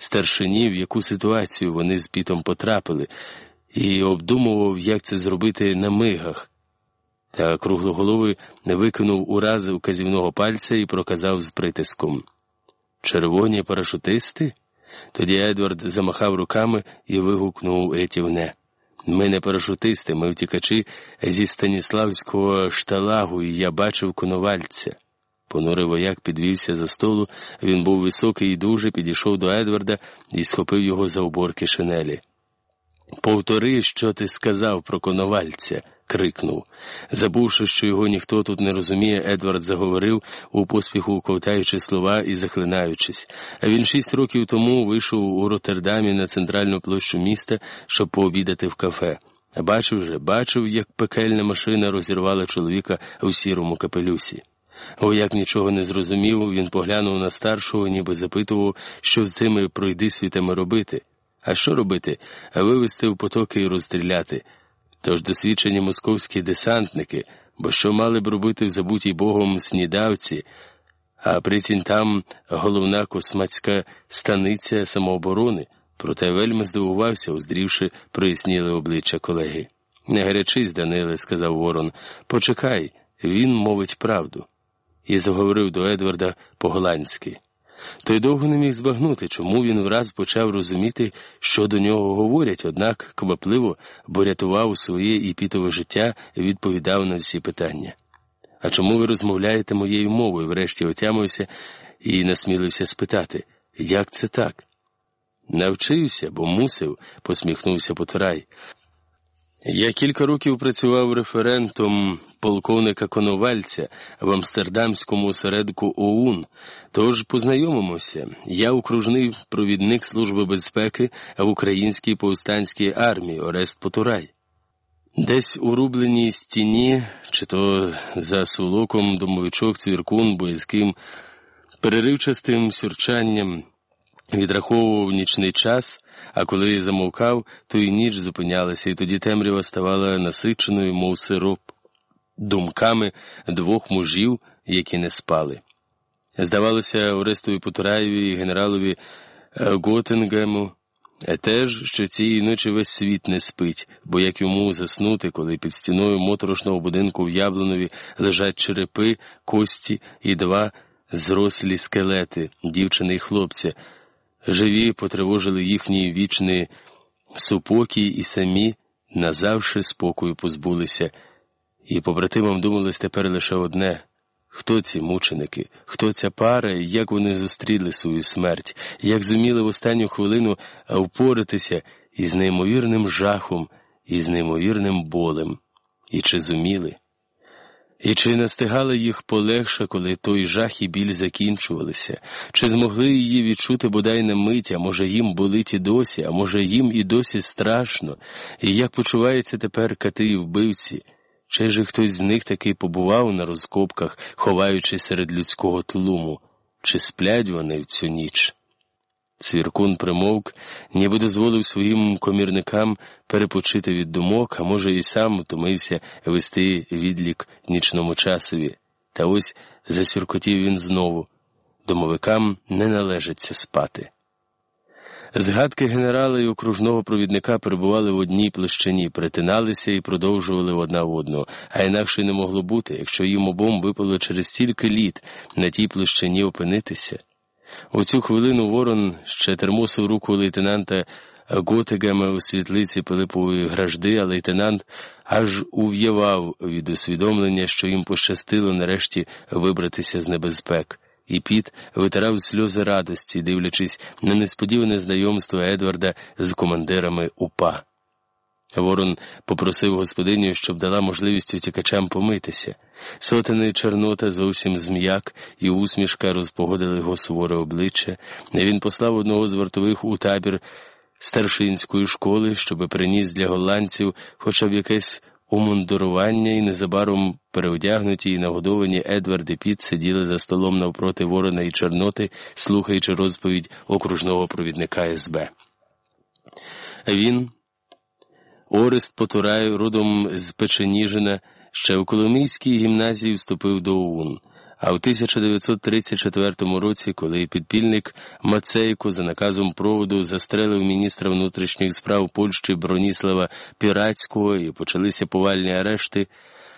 старшині, в яку ситуацію вони з пітом потрапили, і обдумував, як це зробити на мигах. Та круглоголовий викинув ураз указівного пальця і проказав з притиском. Червоні парашутисти? Тоді Едвард замахав руками і вигукнув рятівне. Ми не парашутисти, ми втікачі зі Станіславського шталагу, і я бачив коновальця. Понурий вояк підвівся за столу, він був високий і дуже, підійшов до Едварда і схопив його за оборки шинелі. Повтори, що ти сказав про коновальця, крикнув. Забувши, що його ніхто тут не розуміє, Едвард заговорив, у поспіху ковтаючи слова і захлинаючись. А він шість років тому вийшов у Роттердамі на центральну площу міста, щоб пообідати в кафе. Бачив же, бачив, як пекельна машина розірвала чоловіка у сірому капелюсі. Вояк нічого не зрозумів, він поглянув на старшого, ніби запитував, що з цими пройдисвітами робити. А що робити? Вивести в потоки і розстріляти. Тож досвідчені московські десантники, бо що мали б робити в забутій Богом снідавці, а притінь там головна космацька станиця самооборони, проте вельми здивувався, уздрівши проясніли обличчя колеги. Не гарячись, Даниле, сказав Ворон, почекай, він мовить правду. І заговорив до Едварда по-голландськи. Той довго не міг збагнути, чому він враз почав розуміти, що до нього говорять, однак квапливо, бо рятував своє і пітове життя відповідав на всі питання. А чому ви розмовляєте моєю мовою? Врешті отямився і насмілився спитати, як це так? Навчився, бо мусив, посміхнувся Потурай. Я кілька років працював референтом полковника Коновальця в Амстердамському осередку ОУН, тож познайомимося. Я окружний провідник Служби безпеки в українській повстанській армії Орест Потурай. Десь у рубленій стіні, чи то за сулоком домовичок цвіркун боязким переривчастим сюрчанням відраховував нічний час. А коли замовкав, то і ніч зупинялася, і тоді темрява ставала насиченою, мов сироп, думками двох мужів, які не спали. Здавалося, Орестові Потураєві і генералові е, Готингему е, теж, що цієї ночі весь світ не спить, бо як йому заснути, коли під стіною моторошного будинку в Яблонові лежать черепи, кості і два зрослі скелети, дівчини й хлопця. Живі потривожили їхній вічний супокій і самі назавше спокою позбулися, і побратимам думалось тепер лише одне хто ці мученики, хто ця пара, і як вони зустріли свою смерть, як зуміли в останню хвилину впоратися із неймовірним жахом, і з неймовірним болем, і чи зуміли? І чи настигало їх полегше, коли той жах і біль закінчувалися, чи змогли її відчути бодай на мить, а може їм болить і досі, а може їм і досі страшно, і як почуваються тепер кати і вбивці, чи ж хтось з них таки побував на розкопках, ховаючись серед людського тлуму, чи сплять вони в цю ніч? Цвіркун примовк, ніби дозволив своїм комірникам перепочити від думок, а може, і сам втомився вести відлік нічному часові. Та ось засюркотів він знову домовикам не належиться спати. Згадки генерала і окружного провідника перебували в одній площині, перетиналися і продовжували одна одну, а інакше не могло бути, якщо їм обом випало через стільки літ на тій площині опинитися. У цю хвилину Ворон ще термосив руку лейтенанта Готегема у світлиці Пилипової гражди, а лейтенант аж ув'явав від усвідомлення, що їм пощастило нарешті вибратися з небезпек, і піт витирав сльози радості, дивлячись на несподіване знайомство Едварда з командирами УПА. Ворон попросив господиню, щоб дала можливість утікачам помитися. Сотений Чорнота зовсім зм'як, і усмішка розпогодили його суворе обличчя. Він послав одного з вартових у табір старшинської школи, щоби приніс для голландців хоча б якесь умундурування, і незабаром переодягнуті і нагодовані Едвард і Піт сиділи за столом навпроти ворона і Чорноти, слухаючи розповідь окружного провідника СБ. Він, Орест Потурай, родом з Печеніжина, ще у Коломийській гімназії вступив до ОУН, А в 1934 році, коли підпільник Мацейко за наказом проводу застрелив міністра внутрішніх справ Польщі Броніслава Пірацького і почалися повальні арешти.